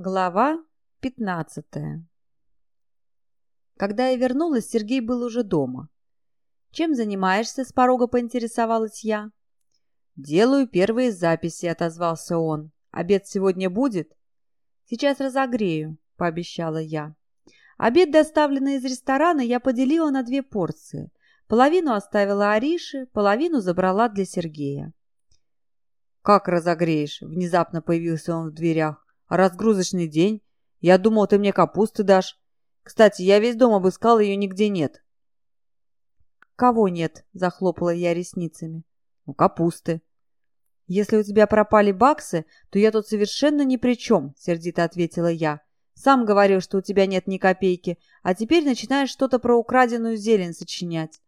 Глава пятнадцатая Когда я вернулась, Сергей был уже дома. «Чем занимаешься?» – с порога поинтересовалась я. «Делаю первые записи», – отозвался он. «Обед сегодня будет?» «Сейчас разогрею», – пообещала я. Обед, доставленный из ресторана, я поделила на две порции. Половину оставила Арише, половину забрала для Сергея. «Как разогреешь?» – внезапно появился он в дверях. Разгрузочный день? Я думал, ты мне капусты дашь. Кстати, я весь дом обыскал, ее нигде нет. Кого нет? Захлопала я ресницами. Ну, капусты. Если у тебя пропали баксы, то я тут совершенно ни при чем, сердито ответила я. Сам говорил, что у тебя нет ни копейки, а теперь начинаешь что-то про украденную зелень сочинять.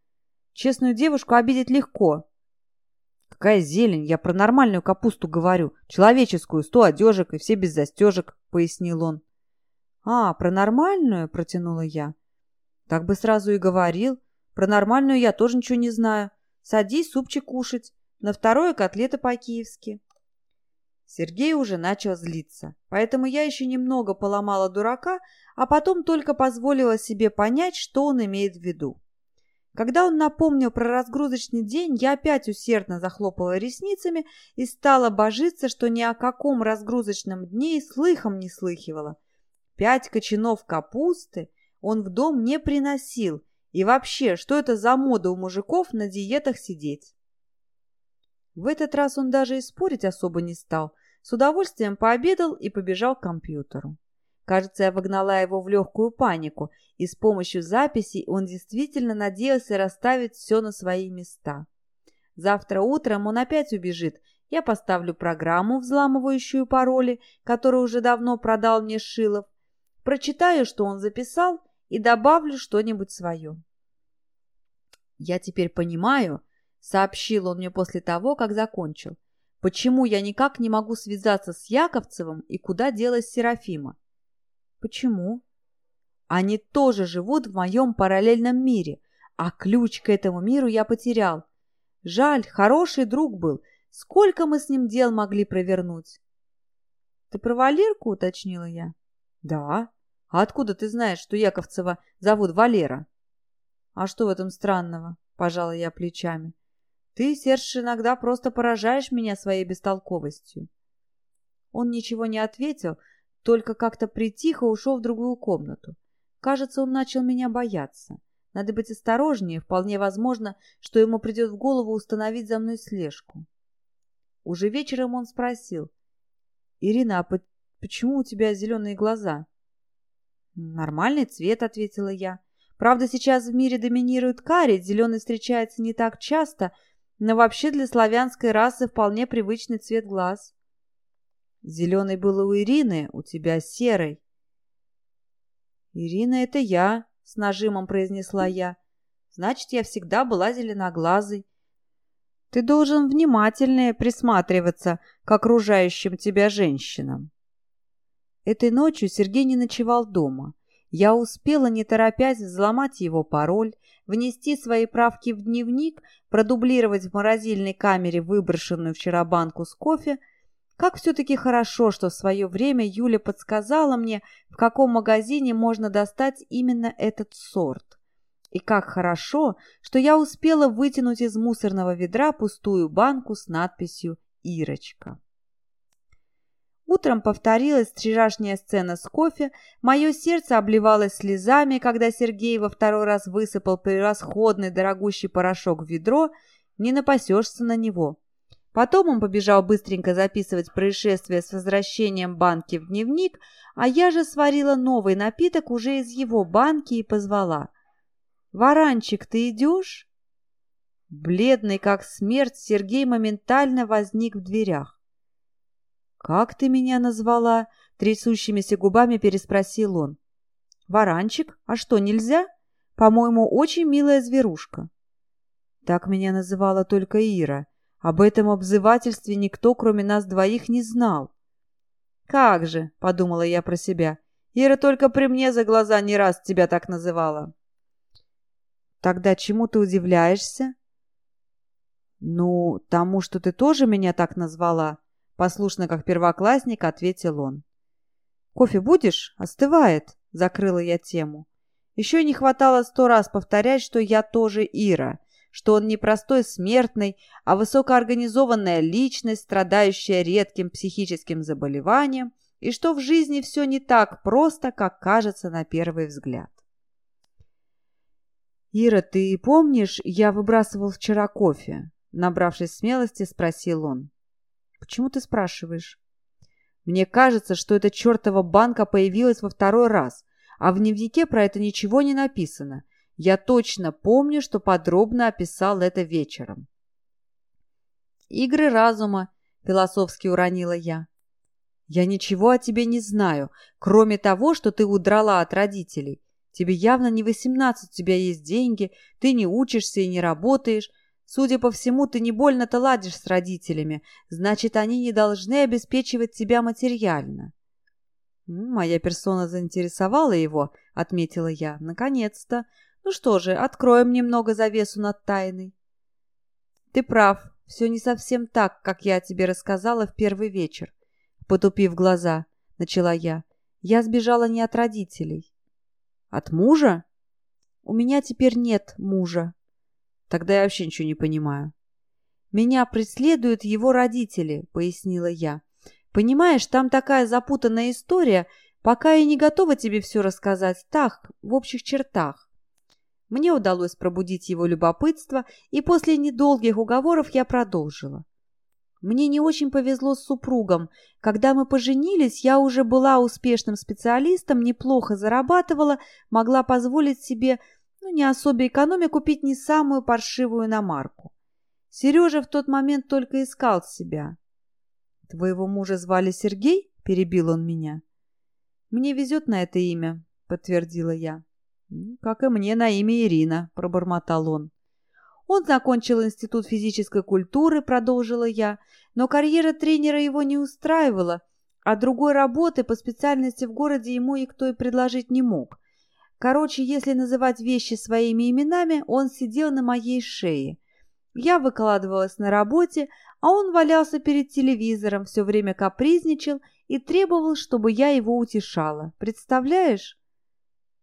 Честную девушку обидеть легко, «Какая зелень? Я про нормальную капусту говорю. Человеческую, сто одежек и все без застежек», — пояснил он. «А, про нормальную?» — протянула я. «Так бы сразу и говорил. Про нормальную я тоже ничего не знаю. Садись супчик кушать. На второе котлеты по-киевски». Сергей уже начал злиться, поэтому я еще немного поломала дурака, а потом только позволила себе понять, что он имеет в виду. Когда он напомнил про разгрузочный день, я опять усердно захлопала ресницами и стала божиться, что ни о каком разгрузочном дне и слыхом не слыхивала. Пять кочанов капусты он в дом не приносил. И вообще, что это за мода у мужиков на диетах сидеть? В этот раз он даже и спорить особо не стал. С удовольствием пообедал и побежал к компьютеру. Кажется, я вогнала его в легкую панику, и с помощью записей он действительно надеялся расставить все на свои места. Завтра утром он опять убежит. Я поставлю программу, взламывающую пароли, которую уже давно продал мне Шилов. Прочитаю, что он записал, и добавлю что-нибудь свое. «Я теперь понимаю», — сообщил он мне после того, как закончил, «почему я никак не могу связаться с Яковцевым и куда делась Серафима. Почему? Они тоже живут в моем параллельном мире, а ключ к этому миру я потерял. Жаль, хороший друг был. Сколько мы с ним дел могли провернуть? Ты про Валерку, уточнила я. Да. А откуда ты знаешь, что Яковцева зовут Валера? А что в этом странного? Пожала я плечами. Ты, Серж, иногда просто поражаешь меня своей бестолковостью. Он ничего не ответил, только как-то притихо ушел в другую комнату. Кажется, он начал меня бояться. Надо быть осторожнее, вполне возможно, что ему придет в голову установить за мной слежку. Уже вечером он спросил. «Ирина, а почему у тебя зеленые глаза?» «Нормальный цвет», — ответила я. «Правда, сейчас в мире доминирует карий, зеленый встречается не так часто, но вообще для славянской расы вполне привычный цвет глаз». Зеленый был у Ирины, у тебя серый. «Ирина — это я», — с нажимом произнесла я. «Значит, я всегда была зеленоглазой. Ты должен внимательнее присматриваться к окружающим тебя женщинам». Этой ночью Сергей не ночевал дома. Я успела, не торопясь, взломать его пароль, внести свои правки в дневник, продублировать в морозильной камере выброшенную вчера банку с кофе — как все-таки хорошо, что в свое время Юля подсказала мне, в каком магазине можно достать именно этот сорт. И как хорошо, что я успела вытянуть из мусорного ведра пустую банку с надписью «Ирочка». Утром повторилась вчерашняя сцена с кофе, мое сердце обливалось слезами, когда Сергей во второй раз высыпал превосходный дорогущий порошок в ведро, не напасешься на него. Потом он побежал быстренько записывать происшествие с возвращением банки в дневник, а я же сварила новый напиток уже из его банки и позвала. «Варанчик, ты идешь?» Бледный как смерть, Сергей моментально возник в дверях. «Как ты меня назвала?» — трясущимися губами переспросил он. «Варанчик? А что, нельзя? По-моему, очень милая зверушка». Так меня называла только Ира. Об этом обзывательстве никто, кроме нас двоих, не знал. «Как же!» — подумала я про себя. «Ира только при мне за глаза не раз тебя так называла». «Тогда чему ты удивляешься?» «Ну, тому, что ты тоже меня так назвала», — послушно как первоклассник ответил он. «Кофе будешь? Остывает», — закрыла я тему. Еще не хватало сто раз повторять, что я тоже Ира, что он не простой смертный, а высокоорганизованная личность, страдающая редким психическим заболеванием, и что в жизни все не так просто, как кажется на первый взгляд. «Ира, ты помнишь, я выбрасывал вчера кофе?» Набравшись смелости, спросил он. «Почему ты спрашиваешь?» «Мне кажется, что эта чертова банка появилась во второй раз, а в дневнике про это ничего не написано. Я точно помню, что подробно описал это вечером». «Игры разума», — философски уронила я. «Я ничего о тебе не знаю, кроме того, что ты удрала от родителей. Тебе явно не восемнадцать, у тебя есть деньги, ты не учишься и не работаешь. Судя по всему, ты не больно-то ладишь с родителями, значит, они не должны обеспечивать тебя материально. «Моя персона заинтересовала его», — отметила я. «Наконец-то. Ну что же, откроем немного завесу над тайной». «Ты прав. Все не совсем так, как я тебе рассказала в первый вечер». Потупив глаза, начала я. «Я сбежала не от родителей. От мужа? У меня теперь нет мужа. Тогда я вообще ничего не понимаю. Меня преследуют его родители, пояснила я. Понимаешь, там такая запутанная история, пока я не готова тебе все рассказать так, в общих чертах. Мне удалось пробудить его любопытство, и после недолгих уговоров я продолжила. Мне не очень повезло с супругом. Когда мы поженились, я уже была успешным специалистом, неплохо зарабатывала, могла позволить себе, ну, не особо экономя, купить не самую паршивую иномарку. Сережа в тот момент только искал себя. «Твоего мужа звали Сергей?» – перебил он меня. «Мне везет на это имя», – подтвердила я. «Как и мне на имя Ирина», – пробормотал он. Он закончил институт физической культуры, продолжила я, но карьера тренера его не устраивала, а другой работы по специальности в городе ему никто и предложить не мог. Короче, если называть вещи своими именами, он сидел на моей шее. Я выкладывалась на работе, а он валялся перед телевизором, все время капризничал и требовал, чтобы я его утешала. Представляешь?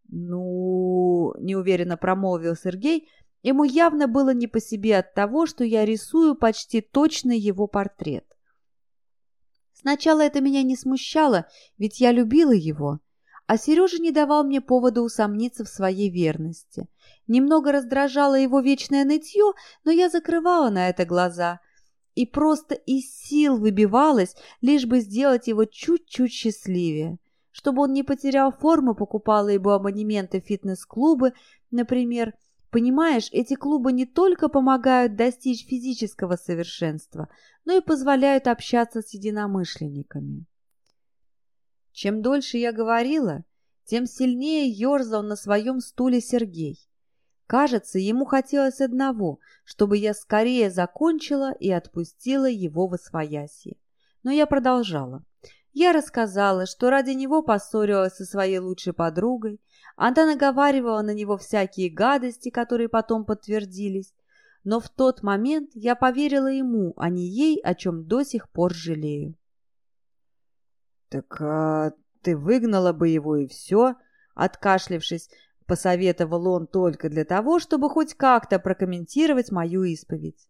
«Ну...» — неуверенно промолвил Сергей, Ему явно было не по себе от того, что я рисую почти точно его портрет. Сначала это меня не смущало, ведь я любила его, а Сережа не давал мне повода усомниться в своей верности. Немного раздражало его вечное нытье, но я закрывала на это глаза и просто из сил выбивалась, лишь бы сделать его чуть-чуть счастливее. Чтобы он не потерял форму, покупала его абонементы в фитнес-клубы, например, Понимаешь, эти клубы не только помогают достичь физического совершенства, но и позволяют общаться с единомышленниками. Чем дольше я говорила, тем сильнее ерзал на своем стуле Сергей. Кажется, ему хотелось одного, чтобы я скорее закончила и отпустила его в освояси. Но я продолжала. Я рассказала, что ради него поссорилась со своей лучшей подругой, она наговаривала на него всякие гадости, которые потом подтвердились, но в тот момент я поверила ему, а не ей, о чем до сих пор жалею. «Так а, ты выгнала бы его и все?» Откашлившись, посоветовал он только для того, чтобы хоть как-то прокомментировать мою исповедь.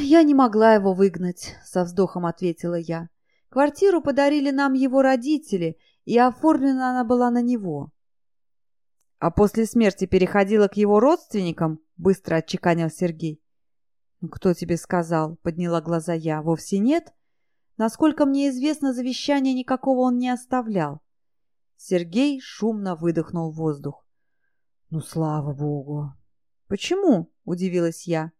«Я не могла его выгнать», — со вздохом ответила я. «Квартиру подарили нам его родители, и оформлена она была на него. А после смерти переходила к его родственникам, быстро отчеканил Сергей. «Ну, «Кто тебе сказал?» — подняла глаза я. «Вовсе нет. Насколько мне известно, завещания никакого он не оставлял». Сергей шумно выдохнул воздух. «Ну, слава богу!» «Почему?» — удивилась я.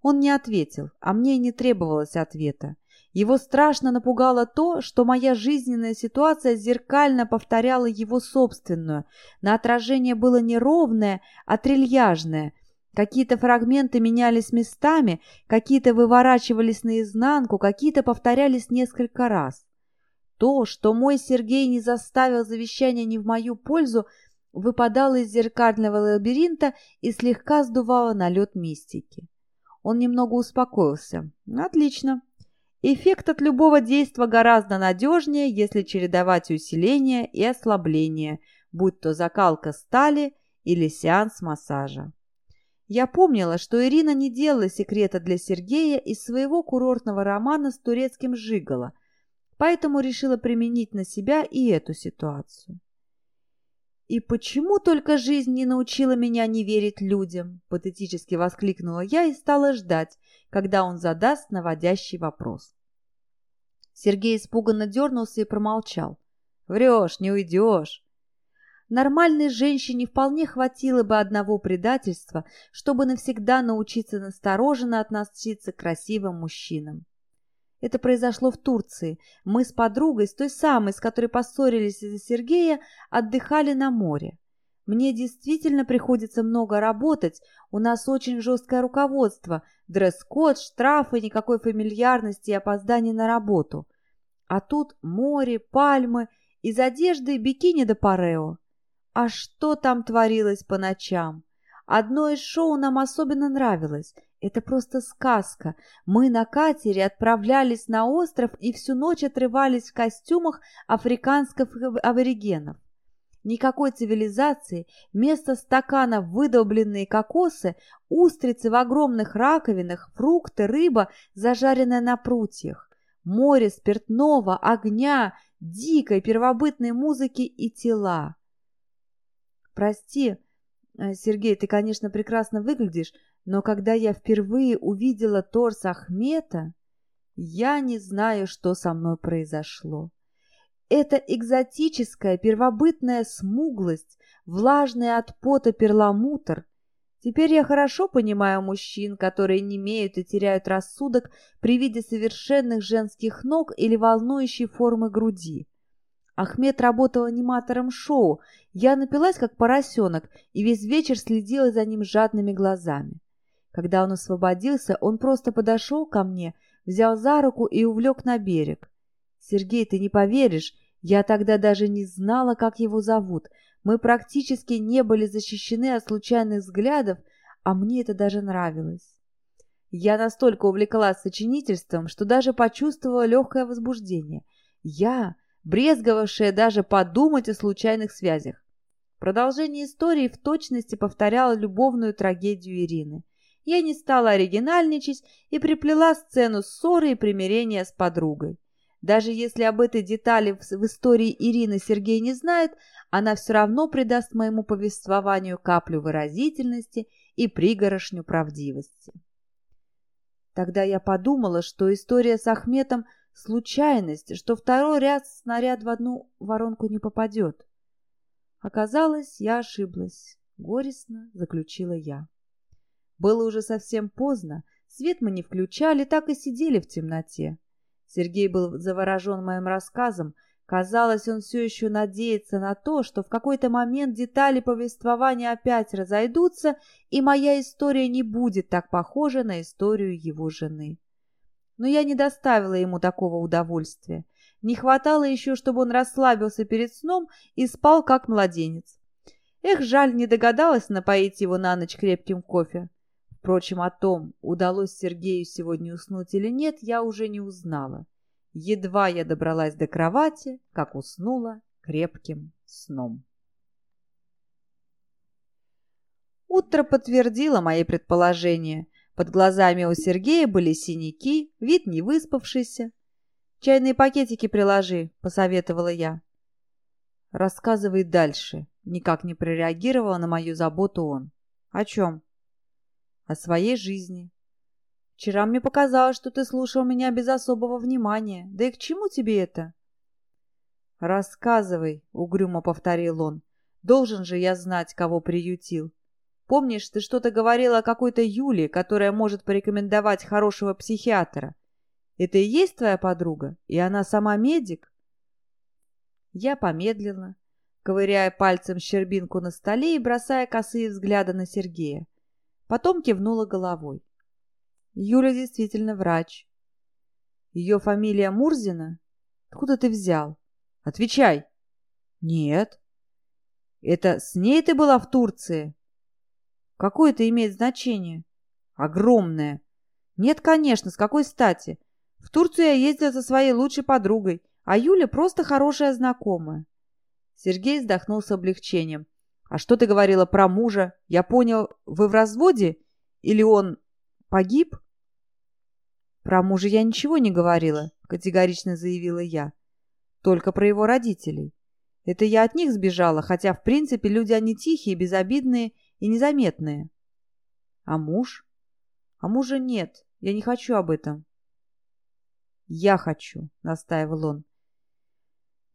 Он не ответил, а мне не требовалось ответа. Его страшно напугало то, что моя жизненная ситуация зеркально повторяла его собственную. На отражение было не ровное, а трильяжное. Какие-то фрагменты менялись местами, какие-то выворачивались наизнанку, какие-то повторялись несколько раз. То, что мой Сергей не заставил завещание не в мою пользу, выпадало из зеркального лабиринта и слегка сдувало налет мистики. Он немного успокоился. «Отлично. Эффект от любого действа гораздо надежнее, если чередовать усиление и ослабление, будь то закалка стали или сеанс массажа. Я помнила, что Ирина не делала секрета для Сергея из своего курортного романа с турецким «Жигало», поэтому решила применить на себя и эту ситуацию. «И почему только жизнь не научила меня не верить людям?» – патетически воскликнула я и стала ждать, когда он задаст наводящий вопрос. Сергей испуганно дернулся и промолчал. «Врешь, не уйдешь!» Нормальной женщине вполне хватило бы одного предательства, чтобы навсегда научиться настороженно относиться к красивым мужчинам. Это произошло в Турции. Мы с подругой, с той самой, с которой поссорились из-за Сергея, отдыхали на море. Мне действительно приходится много работать, у нас очень жесткое руководство, дресс-код, штрафы, никакой фамильярности и опозданий на работу. А тут море, пальмы, из одежды бикини до парео. А что там творилось по ночам? Одно из шоу нам особенно нравилось. Это просто сказка. Мы на катере отправлялись на остров и всю ночь отрывались в костюмах африканских аборигенов. Никакой цивилизации, вместо стаканов выдолбленные кокосы, устрицы в огромных раковинах, фрукты, рыба, зажаренная на прутьях, море спиртного, огня, дикой первобытной музыки и тела. Прости, э, Сергей, ты, конечно, прекрасно выглядишь, но когда я впервые увидела торс Ахмета, я не знаю, что со мной произошло. Это экзотическая первобытная смуглость, влажная от пота перламутр. Теперь я хорошо понимаю мужчин, которые не имеют и теряют рассудок при виде совершенных женских ног или волнующей формы груди. Ахмед работал аниматором шоу. Я напилась, как поросенок, и весь вечер следила за ним жадными глазами. Когда он освободился, он просто подошел ко мне, взял за руку и увлек на берег. «Сергей, ты не поверишь, я тогда даже не знала, как его зовут. Мы практически не были защищены от случайных взглядов, а мне это даже нравилось. Я настолько увлеклась сочинительством, что даже почувствовала легкое возбуждение. Я брезговавшая даже подумать о случайных связях. Продолжение истории в точности повторяло любовную трагедию Ирины. Я не стала оригинальничать и приплела сцену ссоры и примирения с подругой. Даже если об этой детали в, истории Ирины Сергей не знает, она все равно придаст моему повествованию каплю выразительности и пригорошню правдивости. Тогда я подумала, что история с Ахметом Случайность, что второй ряд снаряд в одну воронку не попадет. Оказалось, я ошиблась. Горестно заключила я. Было уже совсем поздно. Свет мы не включали, так и сидели в темноте. Сергей был заворожен моим рассказом. Казалось, он все еще надеется на то, что в какой-то момент детали повествования опять разойдутся, и моя история не будет так похожа на историю его жены но я не доставила ему такого удовольствия. Не хватало еще, чтобы он расслабился перед сном и спал, как младенец. Эх, жаль, не догадалась напоить его на ночь крепким кофе. Впрочем, о том, удалось Сергею сегодня уснуть или нет, я уже не узнала. Едва я добралась до кровати, как уснула крепким сном. Утро подтвердило мои предположения. Под глазами у Сергея были синяки, вид не выспавшийся. «Чайные пакетики приложи», — посоветовала я. «Рассказывай дальше», — никак не прореагировала на мою заботу он. «О чем?» «О своей жизни». «Вчера мне показалось, что ты слушал меня без особого внимания. Да и к чему тебе это?» «Рассказывай», — угрюмо повторил он. «Должен же я знать, кого приютил. Помнишь, ты что-то говорила о какой-то Юле, которая может порекомендовать хорошего психиатра? Это и есть твоя подруга? И она сама медик?» Я помедлила, ковыряя пальцем щербинку на столе и бросая косые взгляды на Сергея. Потом кивнула головой. Юля действительно врач. Ее фамилия Мурзина? Откуда ты взял? Отвечай. Нет. Это с ней ты была в Турции? Какое это имеет значение? Огромное. Нет, конечно, с какой стати? В Турцию я ездила со своей лучшей подругой, а Юля просто хорошая знакомая. Сергей вздохнул с облегчением. «А что ты говорила про мужа? Я понял, вы в разводе? Или он погиб?» «Про мужа я ничего не говорила», — категорично заявила я. «Только про его родителей. Это я от них сбежала, хотя, в принципе, люди они тихие, безобидные и незаметные». «А муж?» «А мужа нет. Я не хочу об этом». «Я хочу», — настаивал он.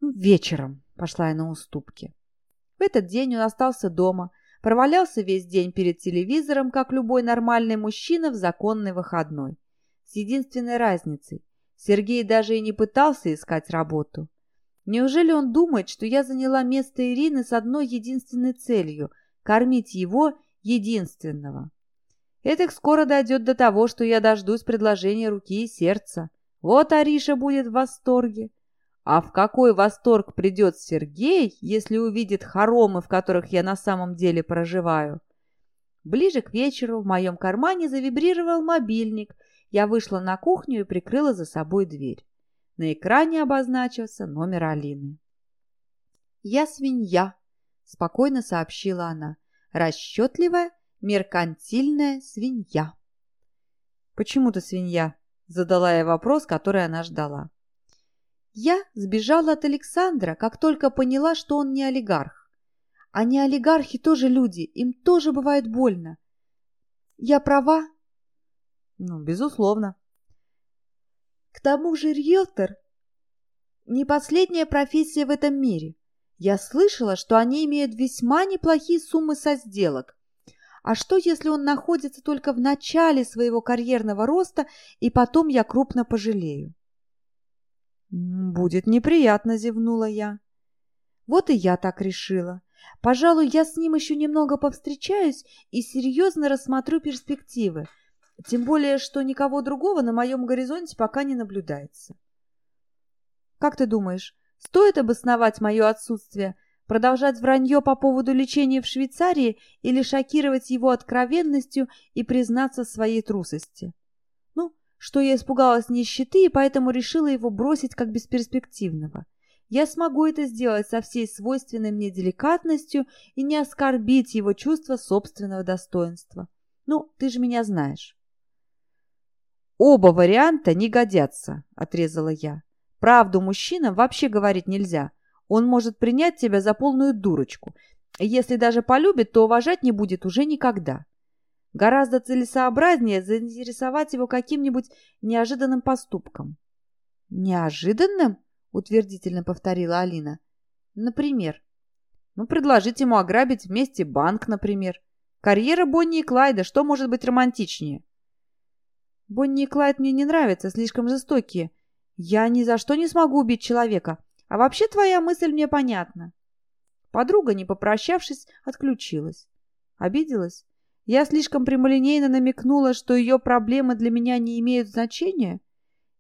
«Ну, вечером», — пошла я на уступки. В этот день он остался дома, провалялся весь день перед телевизором, как любой нормальный мужчина в законный выходной. С единственной разницей. Сергей даже и не пытался искать работу. Неужели он думает, что я заняла место Ирины с одной единственной целью – кормить его единственного? Это скоро дойдет до того, что я дождусь предложения руки и сердца. Вот Ариша будет в восторге. А в какой восторг придет Сергей, если увидит хоромы, в которых я на самом деле проживаю? Ближе к вечеру в моем кармане завибрировал мобильник. Я вышла на кухню и прикрыла за собой дверь. На экране обозначился номер Алины. «Я свинья», — спокойно сообщила она. «Расчетливая, меркантильная свинья». «Почему ты свинья?» — задала я вопрос, который она ждала. Я сбежала от Александра, как только поняла, что он не олигарх. А не олигархи тоже люди, им тоже бывает больно. Я права? Ну, безусловно. К тому же риэлтор не последняя профессия в этом мире. Я слышала, что они имеют весьма неплохие суммы со сделок. А что, если он находится только в начале своего карьерного роста, и потом я крупно пожалею? «Будет неприятно», — зевнула я. Вот и я так решила. Пожалуй, я с ним еще немного повстречаюсь и серьезно рассмотрю перспективы, тем более, что никого другого на моем горизонте пока не наблюдается. Как ты думаешь, стоит обосновать мое отсутствие, продолжать вранье по поводу лечения в Швейцарии или шокировать его откровенностью и признаться своей трусости? Что я испугалась нищеты и поэтому решила его бросить как бесперспективного. Я смогу это сделать со всей свойственной мне деликатностью и не оскорбить его чувство собственного достоинства. Ну, ты же меня знаешь. «Оба варианта не годятся», — отрезала я. «Правду мужчинам вообще говорить нельзя. Он может принять тебя за полную дурочку. Если даже полюбит, то уважать не будет уже никогда. Гораздо целесообразнее заинтересовать его каким-нибудь неожиданным поступком. «Неожиданным?» — утвердительно повторила Алина. «Например?» «Ну, предложить ему ограбить вместе банк, например. Карьера Бонни и Клайда, что может быть романтичнее?» «Бонни и Клайд мне не нравятся, слишком жестокие. Я ни за что не смогу убить человека. А вообще твоя мысль мне понятна». Подруга, не попрощавшись, отключилась. Обиделась? Я слишком прямолинейно намекнула, что ее проблемы для меня не имеют значения.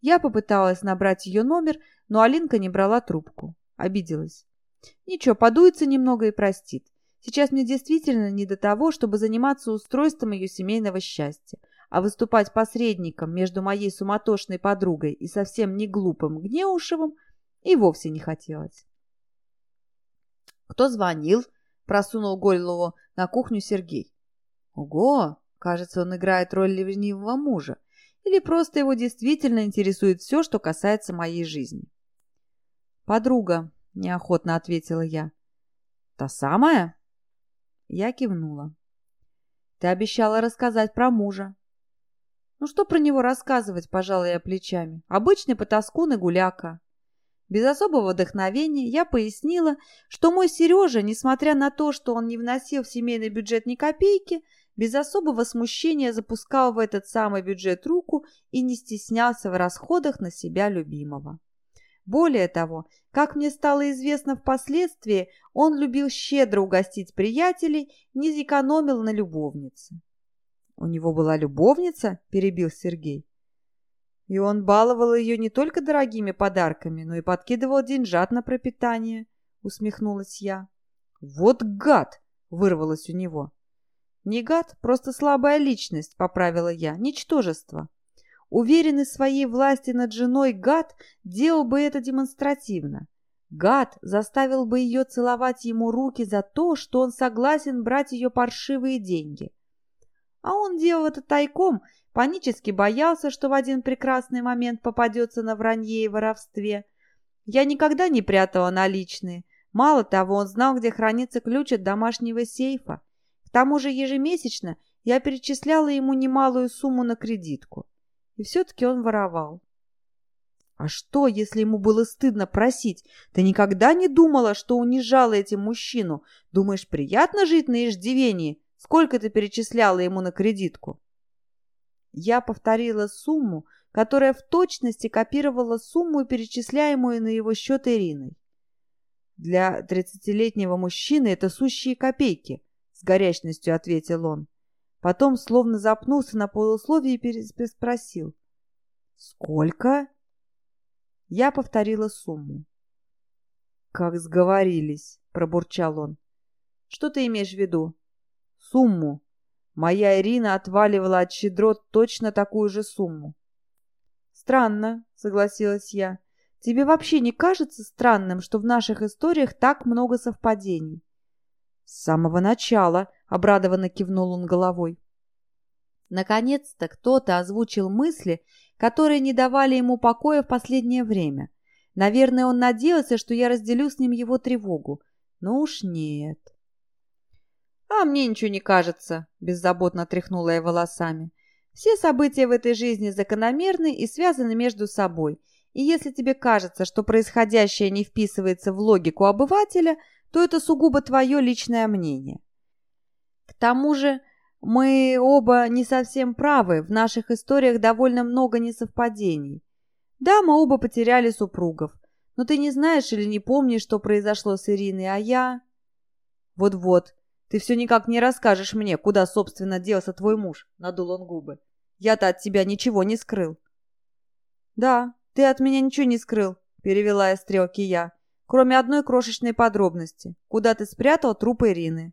Я попыталась набрать ее номер, но Алинка не брала трубку. Обиделась. Ничего, подуется немного и простит. Сейчас мне действительно не до того, чтобы заниматься устройством ее семейного счастья, а выступать посредником между моей суматошной подругой и совсем не глупым Гнеушевым и вовсе не хотелось. «Кто звонил?» – просунул голову на кухню Сергей. Ого! Кажется, он играет роль ленивого мужа. Или просто его действительно интересует все, что касается моей жизни. «Подруга», — неохотно ответила я. «Та самая?» Я кивнула. «Ты обещала рассказать про мужа». «Ну что про него рассказывать?» – пожалуй, я плечами. «Обычный потаскун и гуляка». Без особого вдохновения я пояснила, что мой Сережа, несмотря на то, что он не вносил в семейный бюджет ни копейки, без особого смущения запускал в этот самый бюджет руку и не стеснялся в расходах на себя любимого. Более того, как мне стало известно впоследствии, он любил щедро угостить приятелей, не зекономил на любовнице. «У него была любовница?» – перебил Сергей. И он баловал ее не только дорогими подарками, но и подкидывал деньжат на пропитание, усмехнулась я. «Вот гад!» – вырвалось у него. «Не гад, просто слабая личность», — поправила я, — «ничтожество». Уверенный в своей власти над женой гад делал бы это демонстративно. Гад заставил бы ее целовать ему руки за то, что он согласен брать ее паршивые деньги. А он делал это тайком, панически боялся, что в один прекрасный момент попадется на вранье и воровстве. Я никогда не прятала наличные. Мало того, он знал, где хранится ключ от домашнего сейфа. К тому же ежемесячно я перечисляла ему немалую сумму на кредитку. И все-таки он воровал. А что, если ему было стыдно просить? Ты никогда не думала, что унижала этим мужчину? Думаешь, приятно жить на иждивении? Сколько ты перечисляла ему на кредитку? Я повторила сумму, которая в точности копировала сумму, перечисляемую на его счет Ириной. Для тридцатилетнего мужчины это сущие копейки, с горячностью ответил он. Потом, словно запнулся на полусловие и переспросил. «Сколько?» Я повторила сумму. «Как сговорились», — пробурчал он. «Что ты имеешь в виду?» «Сумму. Моя Ирина отваливала от щедрот точно такую же сумму». «Странно», — согласилась я. «Тебе вообще не кажется странным, что в наших историях так много совпадений?» «С самого начала», — обрадованно кивнул он головой. Наконец-то кто-то озвучил мысли, которые не давали ему покоя в последнее время. Наверное, он надеялся, что я разделю с ним его тревогу. Но уж нет. «А мне ничего не кажется», — беззаботно тряхнула я волосами. «Все события в этой жизни закономерны и связаны между собой. И если тебе кажется, что происходящее не вписывается в логику обывателя, то это сугубо твое личное мнение. К тому же мы оба не совсем правы, в наших историях довольно много несовпадений. Да, мы оба потеряли супругов, но ты не знаешь или не помнишь, что произошло с Ириной, а я... Вот-вот, ты все никак не расскажешь мне, куда, собственно, делся твой муж, надул он губы. Я-то от тебя ничего не скрыл. Да, ты от меня ничего не скрыл, перевела я стрелки я, кроме одной крошечной подробности, куда ты спрятал труп Ирины.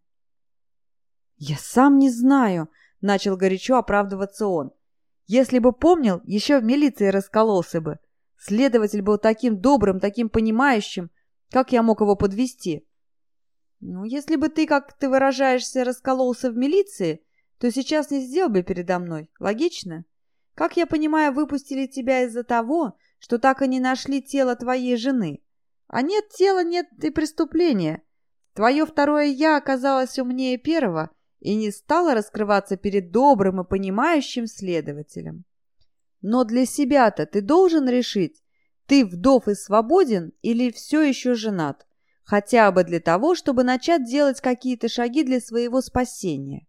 «Я сам не знаю», — начал горячо оправдываться он. «Если бы помнил, еще в милиции раскололся бы. Следователь был таким добрым, таким понимающим. Как я мог его подвести? «Ну, если бы ты, как ты выражаешься, раскололся в милиции, то сейчас не сделал бы передо мной. Логично? Как я понимаю, выпустили тебя из-за того, что так и не нашли тело твоей жены. А нет тела, нет и преступления. Твое второе «я» оказалось умнее первого и не стала раскрываться перед добрым и понимающим следователем. Но для себя-то ты должен решить, ты вдов и свободен или все еще женат, хотя бы для того, чтобы начать делать какие-то шаги для своего спасения.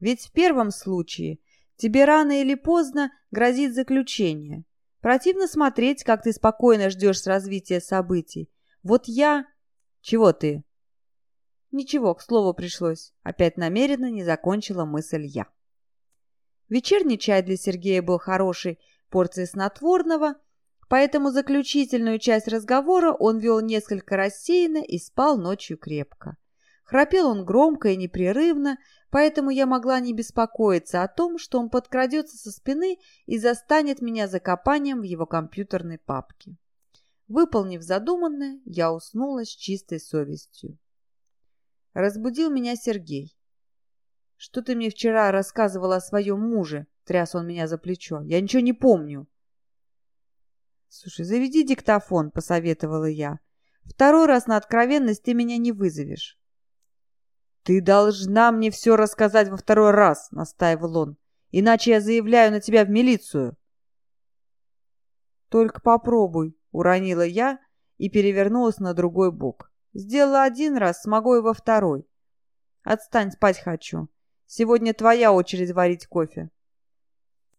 Ведь в первом случае тебе рано или поздно грозит заключение. Противно смотреть, как ты спокойно ждешь развития событий. Вот я... Чего ты? Ничего, к слову пришлось. Опять намеренно не закончила мысль я. Вечерний чай для Сергея был хорошей порцией снотворного, поэтому заключительную часть разговора он вел несколько рассеянно и спал ночью крепко. Храпел он громко и непрерывно, поэтому я могла не беспокоиться о том, что он подкрадется со спины и застанет меня за копанием в его компьютерной папке. Выполнив задуманное, я уснула с чистой совестью. Разбудил меня Сергей. «Что ты мне вчера рассказывала о своем муже?» — тряс он меня за плечо. «Я ничего не помню». «Слушай, заведи диктофон», — посоветовала я. «Второй раз на откровенность ты меня не вызовешь». «Ты должна мне все рассказать во второй раз», — настаивал он. «Иначе я заявляю на тебя в милицию». «Только попробуй», — уронила я и перевернулась на другой бок. Сделала один раз, смогу и во второй. Отстань, спать хочу. Сегодня твоя очередь варить кофе.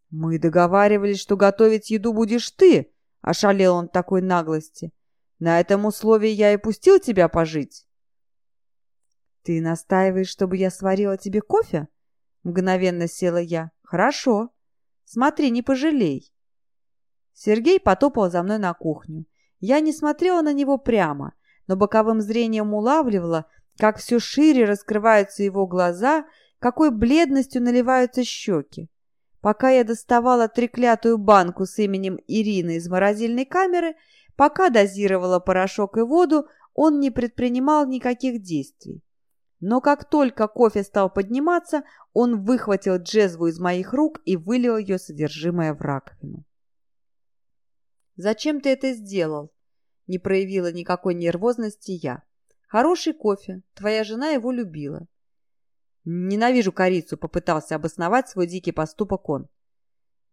Мы договаривались, что готовить еду будешь ты, ошалел он такой наглости. На этом условии я и пустил тебя пожить. Ты настаиваешь, чтобы я сварила тебе кофе? Мгновенно села я. Хорошо. Смотри, не пожалей. Сергей потопал за мной на кухню. Я не смотрела на него прямо, но боковым зрением улавливала, как все шире раскрываются его глаза, какой бледностью наливаются щеки. Пока я доставала треклятую банку с именем Ирины из морозильной камеры, пока дозировала порошок и воду, он не предпринимал никаких действий. Но как только кофе стал подниматься, он выхватил джезву из моих рук и вылил ее содержимое в раковину. «Зачем ты это сделал?» Не проявила никакой нервозности я. «Хороший кофе. Твоя жена его любила. «Ненавижу корицу», — попытался обосновать свой дикий поступок он.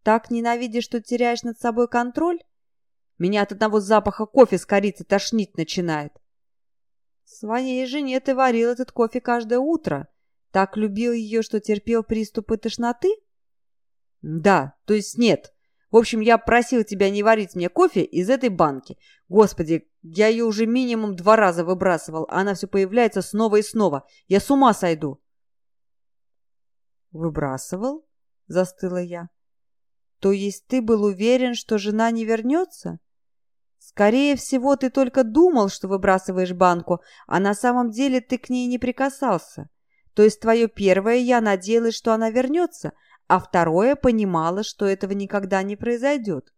«Так ненавидишь, что теряешь над собой контроль? Меня от одного запаха кофе с корицей тошнить начинает». «Своей жене ты варил этот кофе каждое утро. Так любил ее, что терпел приступы тошноты?» «Да, то есть нет. В общем, я просил тебя не варить мне кофе из этой банки. Господи, я ее уже минимум два раза выбрасывал, а она все появляется снова и снова. Я с ума сойду». «Выбрасывал?» — застыла я. «То есть ты был уверен, что жена не вернется?» «Скорее всего, ты только думал, что выбрасываешь банку, а на самом деле ты к ней не прикасался. То есть твое первое «я» надеялась, что она вернется, а второе понимала, что этого никогда не произойдет.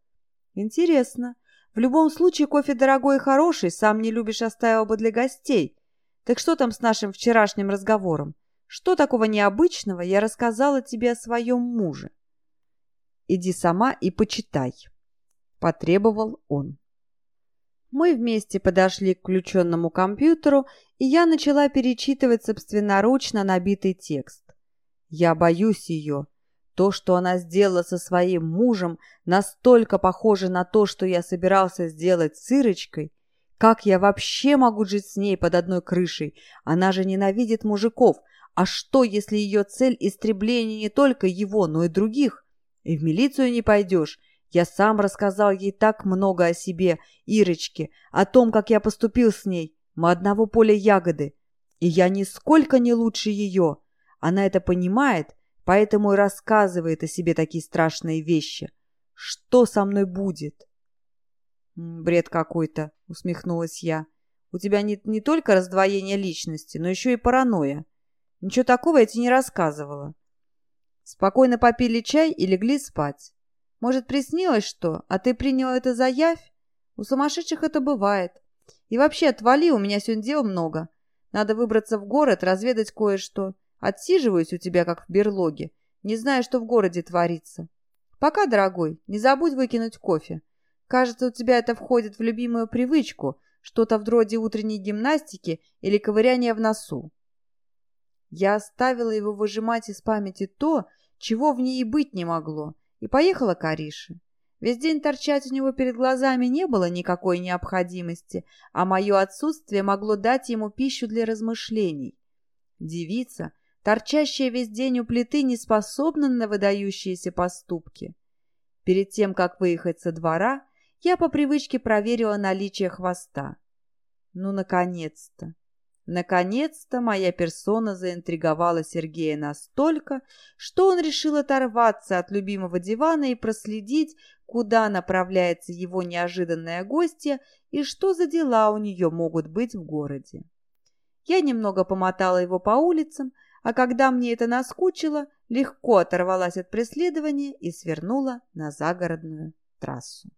Интересно. В любом случае кофе дорогой и хороший, сам не любишь, оставил бы для гостей. Так что там с нашим вчерашним разговором? Что такого необычного я рассказала тебе о своем муже? Иди сама и почитай, — потребовал он. Мы вместе подошли к включенному компьютеру, и я начала перечитывать собственноручно набитый текст. Я боюсь ее. То, что она сделала со своим мужем, настолько похоже на то, что я собирался сделать с Ирочкой. Как я вообще могу жить с ней под одной крышей? Она же ненавидит мужиков, а что, если ее цель – истребление не только его, но и других? И в милицию не пойдешь. Я сам рассказал ей так много о себе, Ирочке, о том, как я поступил с ней. Мы одного поля ягоды. И я нисколько не лучше ее. Она это понимает, поэтому и рассказывает о себе такие страшные вещи. Что со мной будет? «Бред какой-то», — усмехнулась я. «У тебя не, не только раздвоение личности, но еще и паранойя. Ничего такого я тебе не рассказывала. Спокойно попили чай и легли спать. Может, приснилось что, а ты принял это за явь? У сумасшедших это бывает. И вообще, отвали, у меня сегодня дел много. Надо выбраться в город, разведать кое-что. Отсиживаюсь у тебя, как в берлоге. Не знаю, что в городе творится. Пока, дорогой, не забудь выкинуть кофе. Кажется, у тебя это входит в любимую привычку, что-то вроде утренней гимнастики или ковыряния в носу. Я оставила его выжимать из памяти то, чего в ней и быть не могло, и поехала к Арише. Весь день торчать у него перед глазами не было никакой необходимости, а мое отсутствие могло дать ему пищу для размышлений. Девица, торчащая весь день у плиты, не способна на выдающиеся поступки. Перед тем, как выехать со двора, я по привычке проверила наличие хвоста. Ну, наконец-то! Наконец-то моя персона заинтриговала Сергея настолько, что он решил оторваться от любимого дивана и проследить, куда направляется его неожиданная гостья и что за дела у нее могут быть в городе. Я немного помотала его по улицам, а когда мне это наскучило, легко оторвалась от преследования и свернула на загородную трассу.